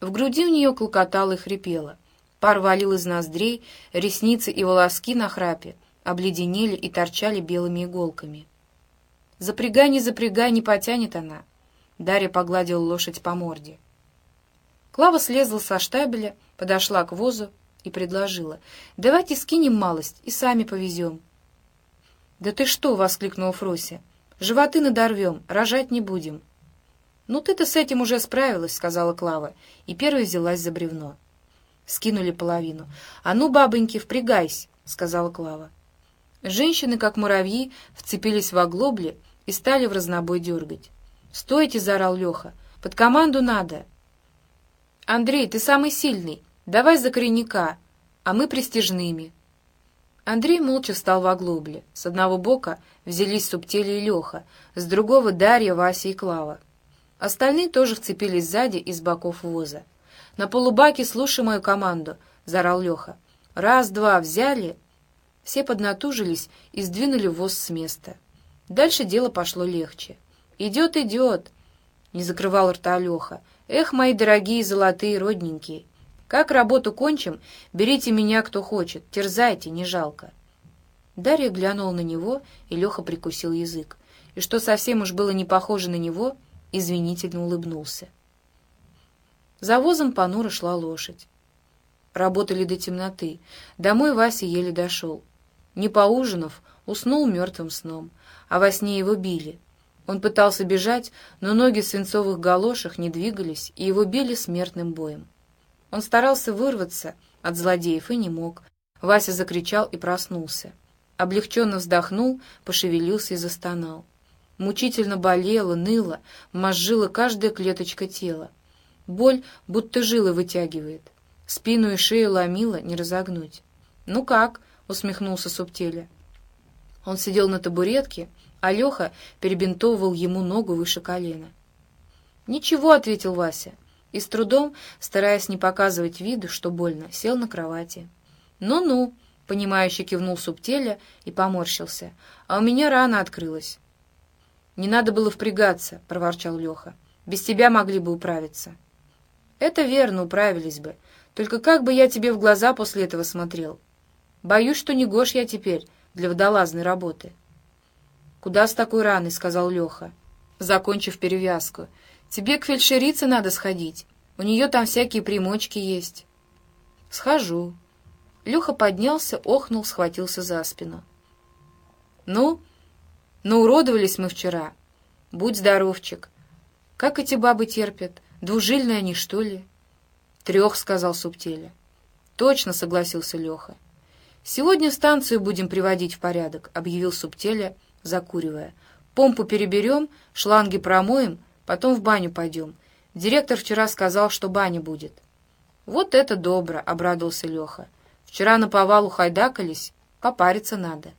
В груди у нее клокотало и хрипело. Пар валил из ноздрей, ресницы и волоски на храпе обледенели и торчали белыми иголками. «Запрягай, не запрягай, не потянет она!» Дарья погладила лошадь по морде. Клава слезла со штабеля, подошла к возу и предложила. «Давайте скинем малость и сами повезем». «Да ты что!» — воскликнула Фрося. «Животы надорвем, рожать не будем». «Ну ты-то с этим уже справилась», — сказала Клава, и первой взялась за бревно. Скинули половину. «А ну, бабоньки, впрягайся», — сказала Клава. Женщины, как муравьи, вцепились в оглобли и стали в разнобой дергать. «Стойте!» — заорал Леха. «Под команду надо!» «Андрей, ты самый сильный! Давай за коренника, а мы пристижными!» Андрей молча встал в оглобле. С одного бока взялись Субтели и Леха, с другого — Дарья, Вася и Клава. Остальные тоже вцепились сзади и с боков воза. «На полубаке слушай мою команду!» — заорал Леха. «Раз-два, взяли!» Все поднатужились и сдвинули воз с места. Дальше дело пошло легче. «Идет, идет!» — не закрывал рта Леха. «Эх, мои дорогие золотые родненькие! Как работу кончим, берите меня, кто хочет, терзайте, не жалко!» Дарья глянула на него, и Леха прикусил язык. И что совсем уж было не похоже на него, извинительно улыбнулся. За возом понуро шла лошадь. Работали до темноты. Домой Вася еле дошел. Не поужинав, уснул мертвым сном, а во сне его били — он пытался бежать, но ноги в свинцовых галошах не двигались, и его били смертным боем. Он старался вырваться от злодеев и не мог. Вася закричал и проснулся. Облегченно вздохнул, пошевелился и застонал. Мучительно болело, ныло, мозжила каждая клеточка тела. Боль будто жилы вытягивает. Спину и шею ломило, не разогнуть. «Ну как?» — усмехнулся Субтеля. Он сидел на табуретке, а Леха перебинтовывал ему ногу выше колена. «Ничего», — ответил Вася, и с трудом, стараясь не показывать виду, что больно, сел на кровати. «Ну-ну», — понимающе кивнул Субтеля и поморщился, «а у меня рана открылась». «Не надо было впрягаться», — проворчал Леха. «Без тебя могли бы управиться». «Это верно, управились бы. Только как бы я тебе в глаза после этого смотрел? Боюсь, что не гош я теперь для водолазной работы». «Куда с такой раной?» — сказал Леха, закончив перевязку. «Тебе к фельдшерице надо сходить. У нее там всякие примочки есть». «Схожу». Леха поднялся, охнул, схватился за спину. «Ну? Ну, уродовались мы вчера. Будь здоровчик. Как эти бабы терпят? Двужильные они, что ли?» «Трех», — сказал Субтеля. «Точно», — согласился Леха. «Сегодня станцию будем приводить в порядок», — объявил Субтеля, — закуривая. «Помпу переберем, шланги промоем, потом в баню пойдем. Директор вчера сказал, что баня будет». «Вот это добро!» — обрадовался Леха. «Вчера на повалу хайдакались, попариться надо».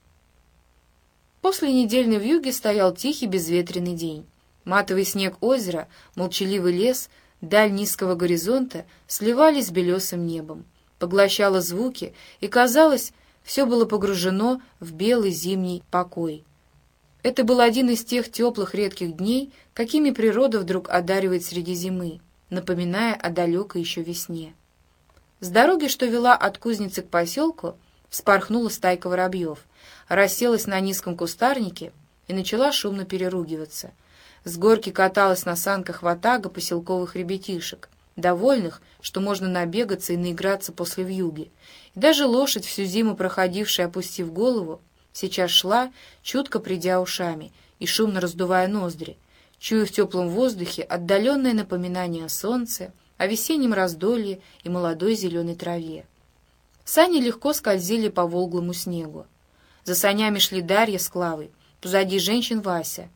После недельной вьюги стоял тихий безветренный день. Матовый снег озера, молчаливый лес, даль низкого горизонта сливались с белесым небом, поглощало звуки, и, казалось, все было погружено в белый зимний покой. Это был один из тех теплых редких дней, какими природа вдруг одаривает среди зимы, напоминая о далекой еще весне. С дороги, что вела от кузницы к поселку, вспорхнула стайка воробьев, расселась на низком кустарнике и начала шумно переругиваться. С горки каталась на санках ватага поселковых ребятишек, довольных, что можно набегаться и наиграться после вьюги. И даже лошадь, всю зиму проходившая, опустив голову, Сейчас шла, чутко придя ушами и шумно раздувая ноздри, чуя в теплом воздухе отдаленное напоминание о солнце, о весеннем раздолье и молодой зеленой траве. Сани легко скользили по волглому снегу. За санями шли Дарья с Клавой, позади женщин Вася.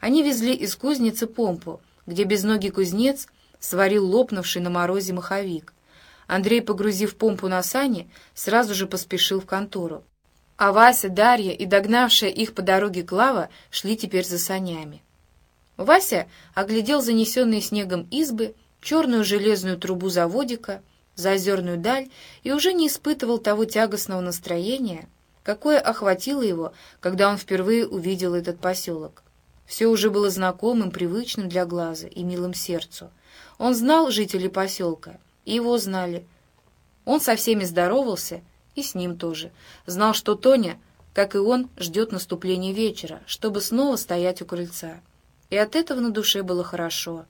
Они везли из кузницы помпу, где безногий кузнец сварил лопнувший на морозе маховик. Андрей, погрузив помпу на сани, сразу же поспешил в контору а Вася, Дарья и догнавшая их по дороге Клава шли теперь за санями. Вася оглядел занесенные снегом избы, черную железную трубу заводика, заозерную даль и уже не испытывал того тягостного настроения, какое охватило его, когда он впервые увидел этот поселок. Все уже было знакомым, привычным для глаза и милым сердцу. Он знал жителей поселка, и его знали. Он со всеми здоровался, и с ним тоже. Знал, что Тоня, как и он, ждет наступления вечера, чтобы снова стоять у крыльца. И от этого на душе было хорошо.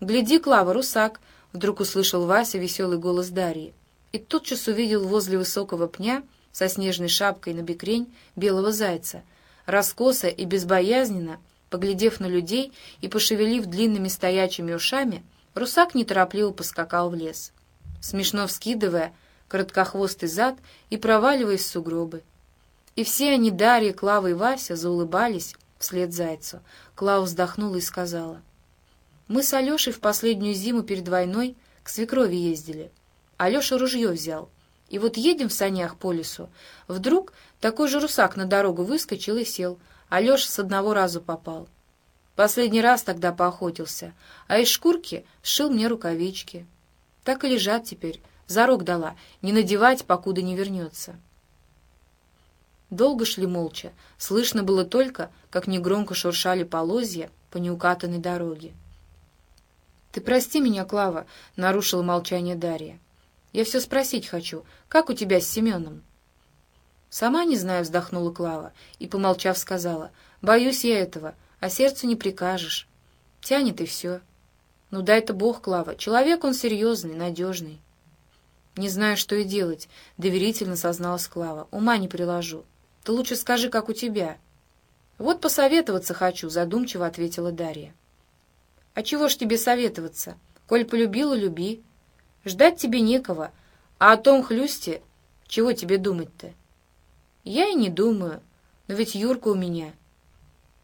«Гляди, Клава, русак!» — вдруг услышал Вася веселый голос Дарьи. И тотчас увидел возле высокого пня со снежной шапкой на бекрень белого зайца, раскосо и безбоязненно, поглядев на людей и пошевелив длинными стоячими ушами, русак неторопливо поскакал в лес, смешно вскидывая короткохвостый зад и проваливаясь в сугробы. И все они, Дарья, Клава и Вася, заулыбались вслед зайцу. Клава вздохнула и сказала, «Мы с Алешей в последнюю зиму перед войной к свекрови ездили. Алеша ружье взял. И вот едем в санях по лесу. Вдруг такой же русак на дорогу выскочил и сел. Алеша с одного раза попал. Последний раз тогда поохотился, а из шкурки сшил мне рукавички. Так и лежат теперь. Зарок дала, не надевать, покуда не вернется. Долго шли молча. Слышно было только, как негромко шуршали полозья по неукатанной дороге. «Ты прости меня, Клава», — нарушила молчание Дарья. «Я все спросить хочу. Как у тебя с Семеном?» «Сама не знаю», — вздохнула Клава и, помолчав, сказала. «Боюсь я этого, а сердцу не прикажешь. Тянет и все». «Ну дай-то Бог, Клава. Человек он серьезный, надежный». «Не знаю, что и делать», — доверительно созналась Клава. «Ума не приложу. Ты лучше скажи, как у тебя». «Вот посоветоваться хочу», — задумчиво ответила Дарья. «А чего ж тебе советоваться? Коль полюбила, люби. Ждать тебе некого, а о том хлюсте чего тебе думать-то?» «Я и не думаю, но ведь Юрка у меня».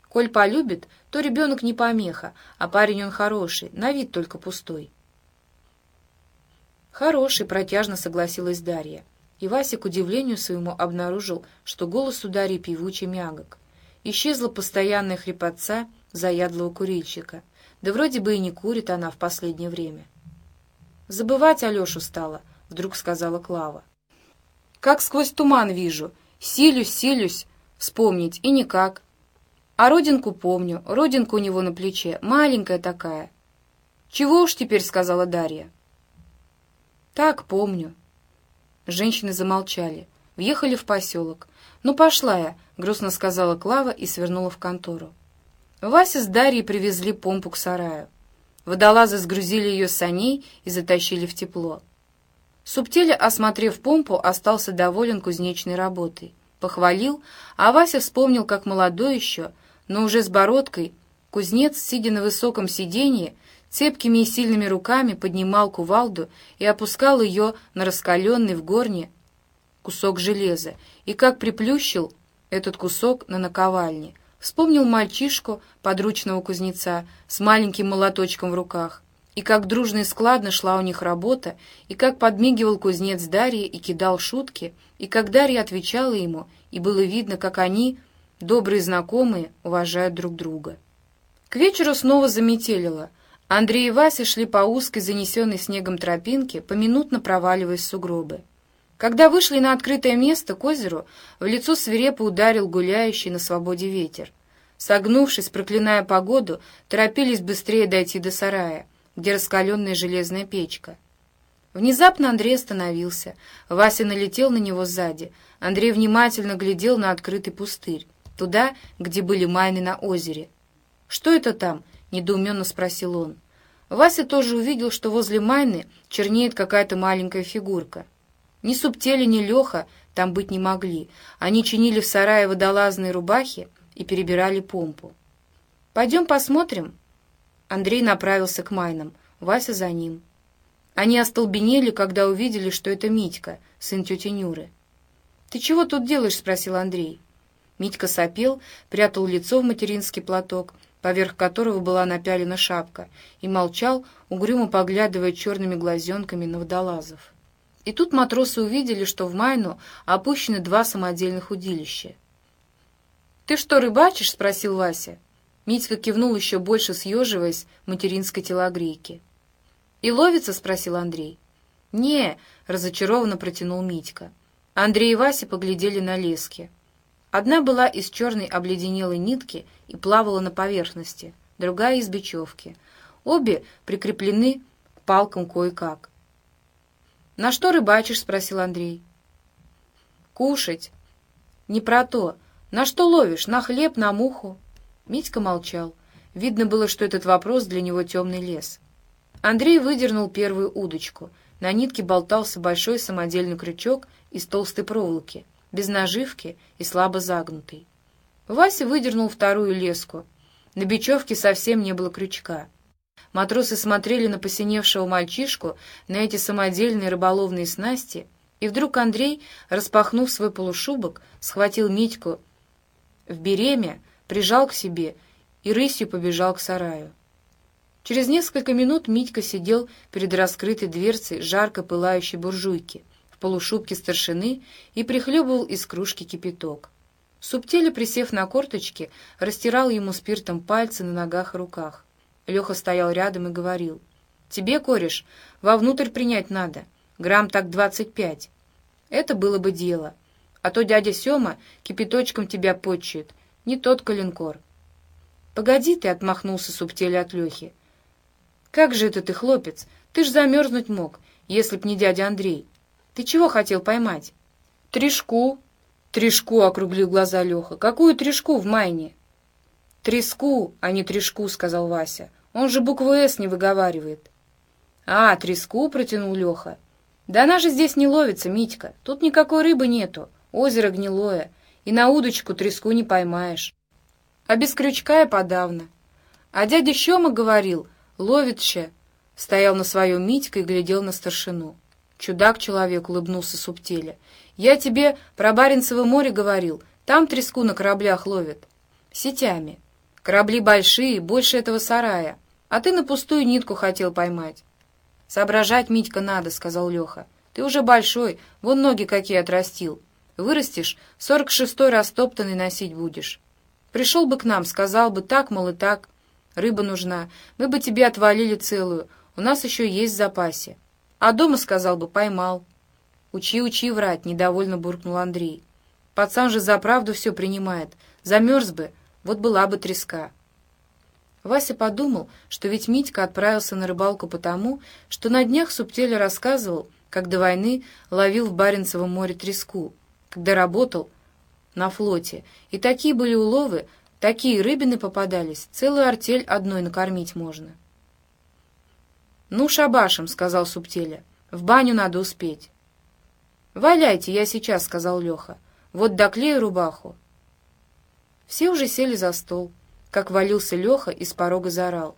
«Коль полюбит, то ребенок не помеха, а парень он хороший, на вид только пустой». «Хороший», — протяжно согласилась Дарья. И Вася, к удивлению своему, обнаружил, что голос у Дарьи певучий мягок. Исчезла постоянная хрипотца заядлого курильщика. Да вроде бы и не курит она в последнее время. «Забывать Алешу стала», — вдруг сказала Клава. «Как сквозь туман вижу. Силюсь, силюсь вспомнить, и никак. А родинку помню, родинка у него на плече, маленькая такая». «Чего уж теперь», — сказала Дарья. «Так, помню». Женщины замолчали. Въехали в поселок. «Ну, пошла я», — грустно сказала Клава и свернула в контору. Вася с Дарьей привезли помпу к сараю. Водолазы сгрузили ее саней и затащили в тепло. Субтеля, осмотрев помпу, остался доволен кузнечной работой. Похвалил, а Вася вспомнил, как молодой еще, но уже с бородкой, кузнец, сидя на высоком сиденье, цепкими и сильными руками поднимал кувалду и опускал ее на раскаленный в горне кусок железа, и как приплющил этот кусок на наковальне. Вспомнил мальчишку, подручного кузнеца, с маленьким молоточком в руках, и как дружно и складно шла у них работа, и как подмигивал кузнец Дарье и кидал шутки, и как Дарья отвечала ему, и было видно, как они, добрые знакомые, уважают друг друга. К вечеру снова заметелило — Андрей и Вася шли по узкой, занесенной снегом тропинке, поминутно проваливаясь в сугробы. Когда вышли на открытое место к озеру, в лицо свирепо ударил гуляющий на свободе ветер. Согнувшись, проклиная погоду, торопились быстрее дойти до сарая, где раскаленная железная печка. Внезапно Андрей остановился. Вася налетел на него сзади. Андрей внимательно глядел на открытый пустырь, туда, где были майны на озере. «Что это там?» — недоуменно спросил он. Вася тоже увидел, что возле Майны чернеет какая-то маленькая фигурка. Ни Субтели, ни Леха там быть не могли. Они чинили в сарае водолазные рубахи и перебирали помпу. «Пойдем посмотрим?» Андрей направился к Майнам, Вася за ним. Они остолбенели, когда увидели, что это Митька, сын тети Нюры. «Ты чего тут делаешь?» — спросил Андрей. Митька сопел, прятал лицо в материнский платок поверх которого была напялена шапка, и молчал, угрюмо поглядывая черными глазенками на водолазов. И тут матросы увидели, что в Майну опущены два самодельных удилища. «Ты что, рыбачишь?» — спросил Вася. Митька кивнул еще больше, съеживаясь материнской телогрейке. «И ловится?» — спросил Андрей. «Не», — разочарованно протянул Митька. Андрей и Вася поглядели на лески. Одна была из черной обледенелой нитки и плавала на поверхности, другая из бечевки. Обе прикреплены к палкам кое-как. «На что рыбачишь?» — спросил Андрей. «Кушать». «Не про то. На что ловишь? На хлеб, на муху?» Митька молчал. Видно было, что этот вопрос для него темный лес. Андрей выдернул первую удочку. На нитке болтался большой самодельный крючок из толстой проволоки, без наживки и слабо загнутый. Вася выдернул вторую леску. На бечевке совсем не было крючка. Матросы смотрели на посиневшего мальчишку, на эти самодельные рыболовные снасти, и вдруг Андрей, распахнув свой полушубок, схватил Митьку в береме, прижал к себе и рысью побежал к сараю. Через несколько минут Митька сидел перед раскрытой дверцей жарко пылающей буржуйки в полушубке старшины и прихлебывал из кружки кипяток. Субтели, присев на корточки, растирал ему спиртом пальцы на ногах и руках. Леха стоял рядом и говорил. «Тебе, кореш, вовнутрь принять надо. Грамм так двадцать пять. Это было бы дело. А то дядя Сема кипяточком тебя почует. Не тот калинкор». «Погоди ты», — отмахнулся Субтели от Лехи. «Как же это ты, хлопец? Ты ж замерзнуть мог, если б не дядя Андрей. Ты чего хотел поймать?» «Тришку». «Тришку», — округлил глаза Леха. «Какую тришку в майне?» «Треску, а не трешку», — сказал Вася. Он же букву «С» не выговаривает. «А, треску», — протянул Леха. «Да она же здесь не ловится, Митька. Тут никакой рыбы нету. Озеро гнилое. И на удочку треску не поймаешь. А без крючка и подавно. А дядя Щема говорил, ловит ще». Стоял на своем Митька и глядел на старшину. Чудак-человек улыбнулся субтеле. «Я тебе про Баренцево море говорил. Там треску на кораблях ловят. Сетями. Корабли большие, больше этого сарая. А ты на пустую нитку хотел поймать. «Соображать, Митька, надо», — сказал Леха. «Ты уже большой, вон ноги какие отрастил. Вырастешь, сорок шестой растоптанный носить будешь. Пришел бы к нам, сказал бы так, мол, и так. Рыба нужна, мы бы тебе отвалили целую, у нас еще есть в запасе. А дома, сказал бы, поймал». «Учи, учи врать», — недовольно буркнул Андрей. «Пацан же за правду все принимает. Замерз бы, вот была бы треска». Вася подумал, что ведь Митька отправился на рыбалку потому, что на днях Субтель рассказывал, как до войны ловил в Баренцевом море треску, когда работал на флоте. И такие были уловы, такие рыбины попадались, целую артель одной накормить можно. «Ну, шабашем», — сказал Субтеля, — «в баню надо успеть». «Валяйте, я сейчас», — сказал Леха. «Вот доклею рубаху». Все уже сели за стол как валился Леха и с порога заорал.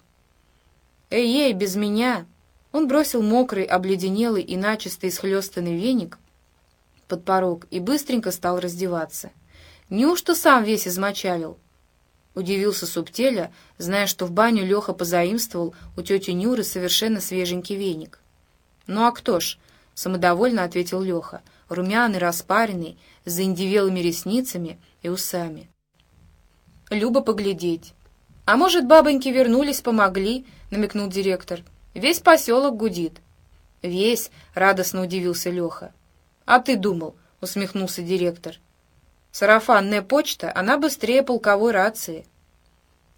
«Эй-эй, без меня!» Он бросил мокрый, обледенелый и начисто исхлестанный веник под порог и быстренько стал раздеваться. «Неужто сам весь измочалил?» Удивился Субтеля, зная, что в баню Леха позаимствовал у тети Нюры совершенно свеженький веник. «Ну а кто ж?» — самодовольно ответил Леха, румяный, распаренный, с заиндивелыми ресницами и усами. Люба поглядеть. «А может, бабоньки вернулись, помогли?» — намекнул директор. «Весь поселок гудит». «Весь», — радостно удивился Леха. «А ты думал?» — усмехнулся директор. «Сарафанная почта, она быстрее полковой рации».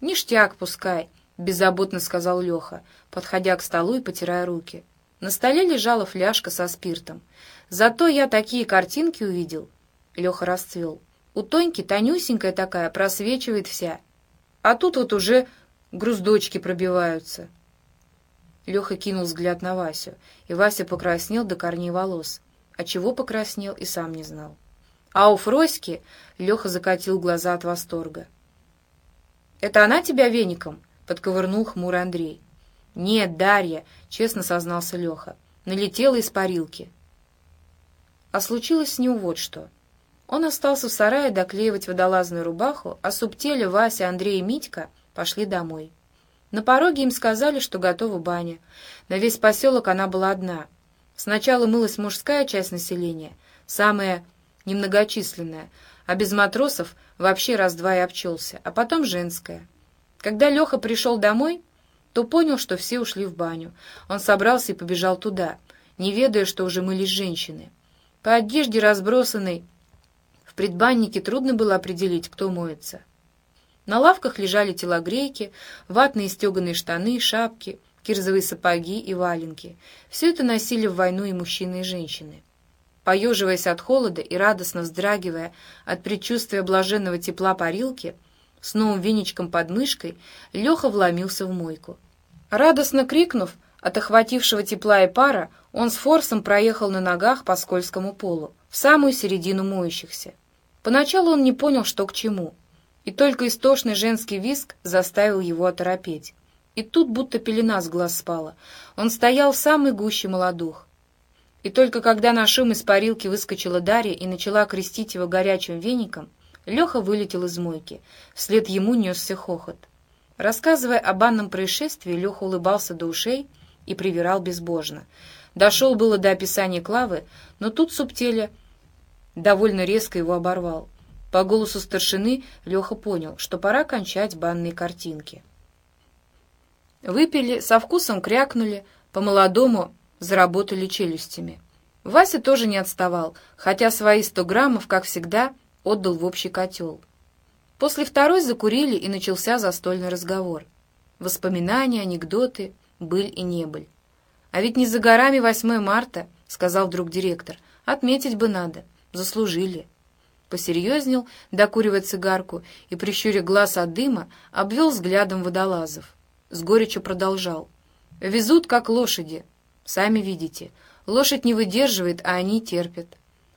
«Ништяк пускай», — беззаботно сказал Леха, подходя к столу и потирая руки. На столе лежала фляжка со спиртом. «Зато я такие картинки увидел». Леха расцвел. У Тоньки тонюсенькая такая, просвечивает вся. А тут вот уже груздочки пробиваются. Леха кинул взгляд на Васю, и Вася покраснел до корней волос. А чего покраснел, и сам не знал. А у Фроськи Леха закатил глаза от восторга. «Это она тебя веником?» — подковырнул хмурый Андрей. «Нет, Дарья», — честно сознался Леха. «Налетела из парилки». А случилось с ним вот что — он остался в сарае доклеивать водолазную рубаху, а субтели Вася, Андрей и Митька пошли домой. На пороге им сказали, что готова баня. На весь поселок она была одна. Сначала мылась мужская часть населения, самая немногочисленная, а без матросов вообще раз-два и обчелся, а потом женская. Когда Леха пришел домой, то понял, что все ушли в баню. Он собрался и побежал туда, не ведая, что уже мылись женщины. По одежде разбросанной В предбаннике трудно было определить, кто моется. На лавках лежали телогрейки, ватные стеганые штаны, шапки, кирзовые сапоги и валенки. Все это носили в войну и мужчины, и женщины. Поеживаясь от холода и радостно вздрагивая от предчувствия блаженного тепла парилки, с новым веничком под мышкой, Леха вломился в мойку. Радостно крикнув от охватившего тепла и пара, он с форсом проехал на ногах по скользкому полу, в самую середину моющихся. Поначалу он не понял, что к чему, и только истошный женский виск заставил его оторопеть. И тут будто пелена с глаз спала. Он стоял в самой гуще молодух. И только когда на шум из парилки выскочила Дарья и начала крестить его горячим веником, Леха вылетел из мойки. Вслед ему несся хохот. Рассказывая о банном происшествии, Леха улыбался до ушей и привирал безбожно. Дошел было до описания Клавы, но тут Субтеля довольно резко его оборвал. По голосу старшины Леха понял, что пора кончать банные картинки. Выпили, со вкусом крякнули, по-молодому заработали челюстями. Вася тоже не отставал, хотя свои сто граммов, как всегда, отдал в общий котел. После второй закурили, и начался застольный разговор. Воспоминания, анекдоты, быль и небыль. «А ведь не за горами 8 марта», — сказал вдруг директор. «Отметить бы надо. Заслужили». Посерьезнел, докуривая цигарку, и, прищуря глаз от дыма, обвел взглядом водолазов. С горечью продолжал. «Везут, как лошади. Сами видите. Лошадь не выдерживает, а они терпят.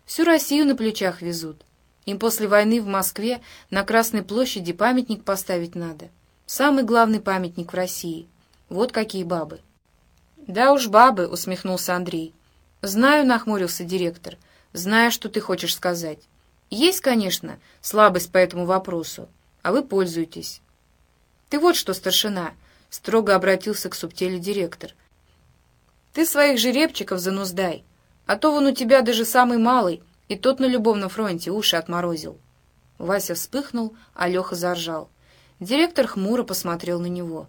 Всю Россию на плечах везут. Им после войны в Москве на Красной площади памятник поставить надо. Самый главный памятник в России. Вот какие бабы». «Да уж бабы», — усмехнулся Андрей. «Знаю», — нахмурился директор. «Знаю, что ты хочешь сказать. Есть, конечно, слабость по этому вопросу, а вы пользуетесь». «Ты вот что, старшина», — строго обратился к субтеле директор. Ты своих жеребчиков зануздай, а то вон у тебя даже самый малый, и тот на любовном фронте уши отморозил». Вася вспыхнул, а Леха заржал. Директор хмуро посмотрел на него.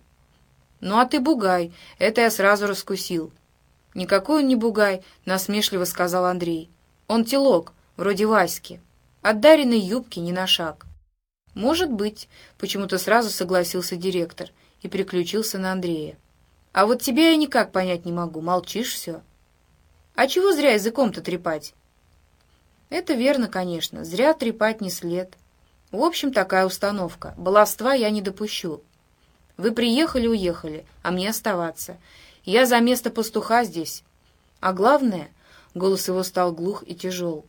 «Ну а ты бугай, это я сразу раскусил». «Никакой он не бугай», — насмешливо сказал Андрей. «Он телок, вроде Васьки. От даренной юбки не на шаг». «Может быть», — почему-то сразу согласился директор и переключился на Андрея. А вот тебя я никак понять не могу, молчишь все. А чего зря языком-то трепать? Это верно, конечно, зря трепать не след. В общем, такая установка. Баловства я не допущу. Вы приехали, уехали, а мне оставаться. Я за место пастуха здесь. А главное, голос его стал глух и тяжел,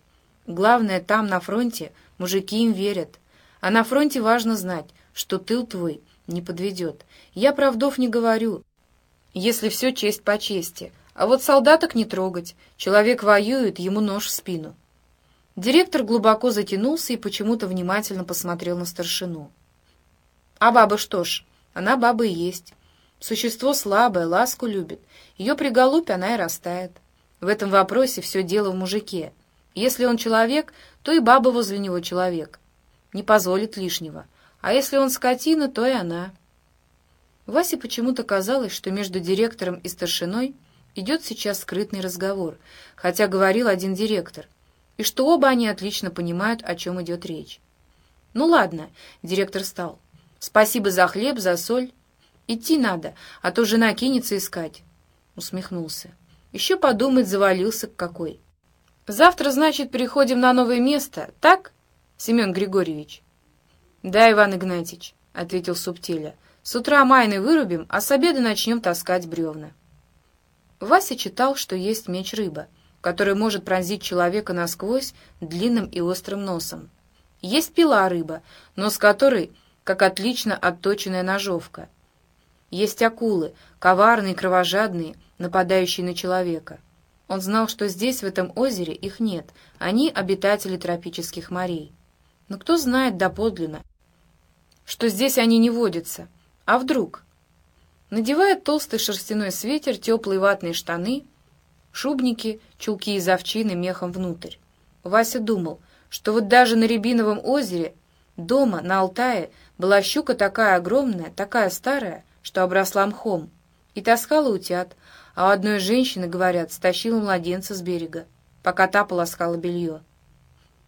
главное, там, на фронте, мужики им верят. А на фронте важно знать, что тыл твой не подведет. Я правдов не говорю, если все честь по чести. А вот солдаток не трогать. Человек воюет, ему нож в спину. Директор глубоко затянулся и почему-то внимательно посмотрел на старшину. А баба что ж, она баба и есть. Существо слабое, ласку любит. Ее приголубь, она и растает. В этом вопросе все дело в мужике. Если он человек, то и баба возле него человек. Не позволит лишнего. А если он скотина, то и она. Васе почему-то казалось, что между директором и старшиной идет сейчас скрытный разговор, хотя говорил один директор, и что оба они отлично понимают, о чем идет речь. «Ну ладно», — директор встал. «Спасибо за хлеб, за соль. Идти надо, а то жена кинется искать». Усмехнулся. «Еще подумать, завалился какой». «Завтра, значит, переходим на новое место, так, Семен Григорьевич?» «Да, Иван Игнатьевич», — ответил Субтиля. С утра майны вырубим, а с обеда начнем таскать бревна. Вася читал, что есть меч-рыба, который может пронзить человека насквозь длинным и острым носом. Есть пила-рыба, нос которой, как отлично отточенная ножовка. Есть акулы, коварные, кровожадные, нападающие на человека. Он знал, что здесь, в этом озере, их нет, они обитатели тропических морей. Но кто знает доподлинно, что здесь они не водятся, а вдруг? Надевает толстый шерстяной свитер, теплые ватные штаны, шубники, чулки из овчины мехом внутрь. Вася думал, что вот даже на Рябиновом озере, дома, на Алтае, была щука такая огромная, такая старая, что обросла мхом, и таскала утят, а у одной женщины, говорят, стащила младенца с берега, пока та полоскала белье.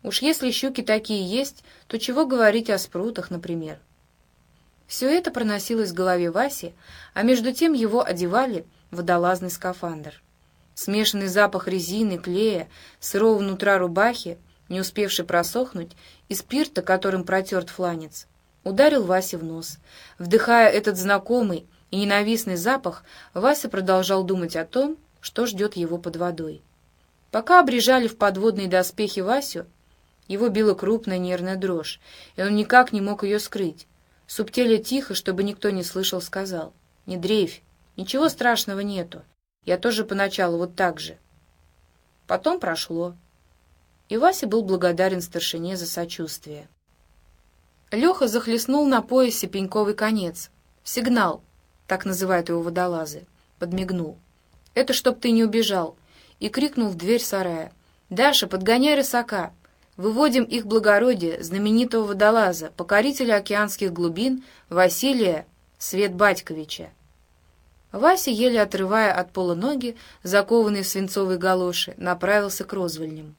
Уж если щуки такие есть, то чего говорить о спрутах, например? Все это проносилось в голове Васи, а между тем его одевали в водолазный скафандр. Смешанный запах резины, клея, сырого нутра рубахи, не успевший просохнуть, и спирта, которым протерт фланец, ударил Васе в нос. Вдыхая этот знакомый и ненавистный запах, Вася продолжал думать о том, что ждет его под водой. Пока обрежали в подводные доспехи Васю, его била крупная нервная дрожь, и он никак не мог ее скрыть. Субтеле тихо, чтобы никто не слышал, сказал. «Не дрейфь, ничего страшного нету. Я тоже поначалу вот так же». Потом прошло. И Вася был благодарен старшине за сочувствие. Леха захлестнул на поясе пеньковый конец. «Сигнал», так называют его водолазы. Подмигнул. «Это чтоб ты не убежал!» И крикнул в дверь сарая. «Даша, подгоняй рысака! Выводим их благородие, знаменитого водолаза, покорителя океанских глубин Василия Свет Батьковича. Вася, еле отрывая от пола ноги, закованные в свинцовые галоши, направился к розвольням.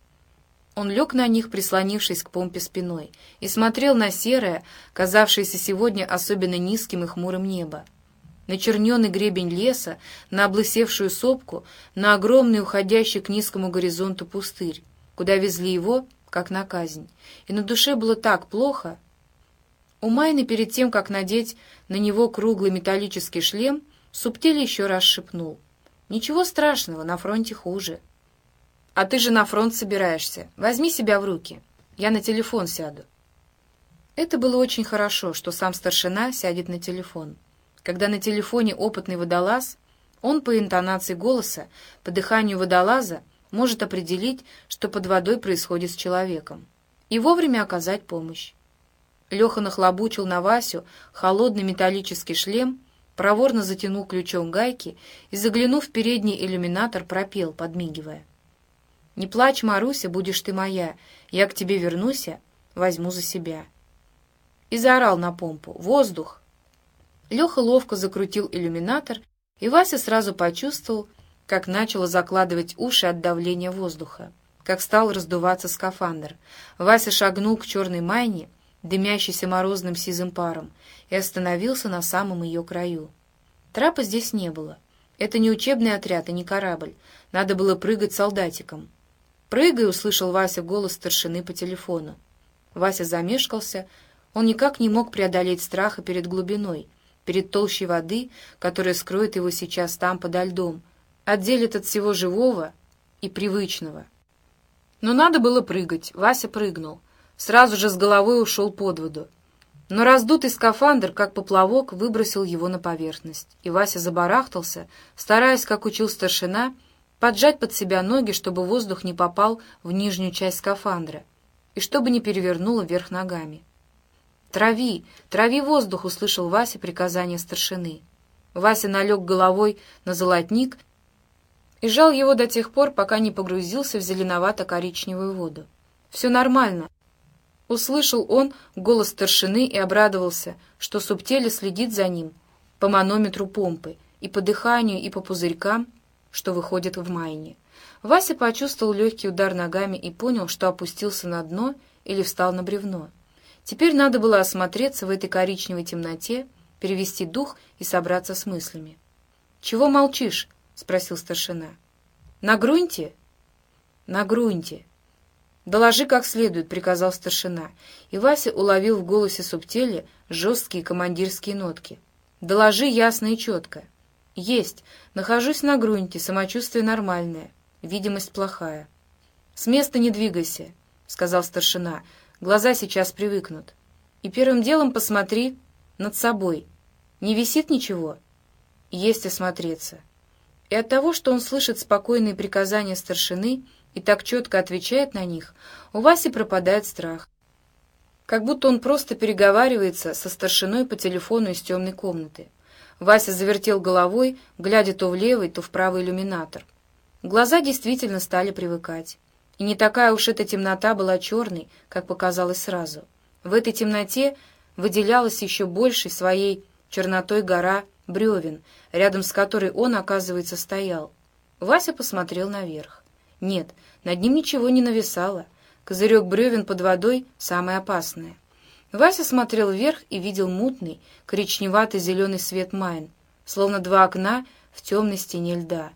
Он лег на них, прислонившись к помпе спиной, и смотрел на серое, казавшееся сегодня особенно низким и хмурым небо. На черненый гребень леса, на облысевшую сопку, на огромный уходящий к низкому горизонту пустырь, куда везли его как на казнь, и на душе было так плохо. У Майны перед тем, как надеть на него круглый металлический шлем, Субтель еще раз шепнул. «Ничего страшного, на фронте хуже». «А ты же на фронт собираешься. Возьми себя в руки. Я на телефон сяду». Это было очень хорошо, что сам старшина сядет на телефон. Когда на телефоне опытный водолаз, он по интонации голоса, по дыханию водолаза может определить, что под водой происходит с человеком, и вовремя оказать помощь. Леха нахлобучил на Васю холодный металлический шлем, проворно затянул ключом гайки и, заглянув в передний иллюминатор, пропел, подмигивая. «Не плачь, Маруся, будешь ты моя, я к тебе вернусь, возьму за себя». И заорал на помпу «Воздух!». Леха ловко закрутил иллюминатор, и Вася сразу почувствовал, как начало закладывать уши от давления воздуха, как стал раздуваться скафандр. Вася шагнул к черной майне, дымящейся морозным сизым паром, и остановился на самом ее краю. Трапа здесь не было. Это не учебный отряд и не корабль. Надо было прыгать солдатиком. «Прыгай!» — услышал Вася голос старшины по телефону. Вася замешкался. Он никак не мог преодолеть страха перед глубиной, перед толщей воды, которая скроет его сейчас там подо льдом, отделит от всего живого и привычного. Но надо было прыгать. Вася прыгнул. Сразу же с головой ушел под воду. Но раздутый скафандр, как поплавок, выбросил его на поверхность. И Вася забарахтался, стараясь, как учил старшина, поджать под себя ноги, чтобы воздух не попал в нижнюю часть скафандра и чтобы не перевернуло вверх ногами. «Трави! Трави воздух!» — услышал Вася приказание старшины. Вася налег головой на золотник и жал его до тех пор, пока не погрузился в зеленовато-коричневую воду. «Все нормально!» Услышал он голос старшины и обрадовался, что субтеле следит за ним по манометру помпы и по дыханию, и по пузырькам, что выходит в майне. Вася почувствовал легкий удар ногами и понял, что опустился на дно или встал на бревно. Теперь надо было осмотреться в этой коричневой темноте, перевести дух и собраться с мыслями. «Чего молчишь?» — спросил старшина. «На грунте?» «На грунте». «Доложи как следует», — приказал старшина, и Вася уловил в голосе субтели жесткие командирские нотки. «Доложи ясно и четко». «Есть. Нахожусь на грунте, самочувствие нормальное, видимость плохая». «С места не двигайся», — сказал старшина. «Глаза сейчас привыкнут. И первым делом посмотри над собой. Не висит ничего?» «Есть осмотреться». И от того, что он слышит спокойные приказания старшины и так четко отвечает на них, у Васи пропадает страх. Как будто он просто переговаривается со старшиной по телефону из темной комнаты. Вася завертел головой, глядя то в левый, то в правый иллюминатор. Глаза действительно стали привыкать. И не такая уж эта темнота была черной, как показалось сразу. В этой темноте выделялась еще большей своей чернотой гора бревен, рядом с которой он, оказывается, стоял. Вася посмотрел наверх. Нет, над ним ничего не нависало. Козырек бревен под водой — самое опасное. Вася смотрел вверх и видел мутный, коричневатый зеленый свет майн, словно два окна в темной стене льда.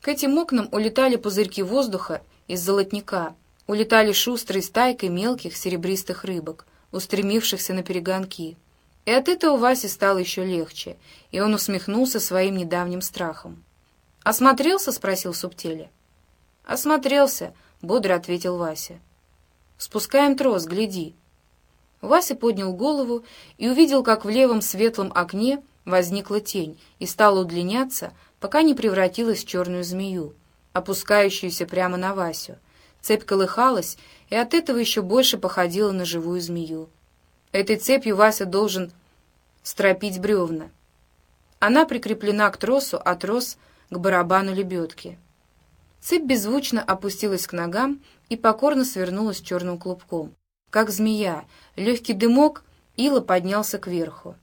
К этим окнам улетали пузырьки воздуха из золотника, улетали шустрой стайкой мелких серебристых рыбок, устремившихся на перегонки. И от этого Васе стало еще легче, и он усмехнулся своим недавним страхом. «Осмотрелся?» — спросил Субтеля. «Осмотрелся», — бодро ответил Вася. «Спускаем трос, гляди». Вася поднял голову и увидел, как в левом светлом окне возникла тень и стала удлиняться, пока не превратилась в черную змею, опускающуюся прямо на Васю. Цепь колыхалась, и от этого еще больше походила на живую змею. Этой цепью Вася должен стропить бревна. Она прикреплена к тросу, а трос — к барабану лебедки. Цепь беззвучно опустилась к ногам и покорно свернулась черным клубком. Как змея, легкий дымок, ила поднялся кверху.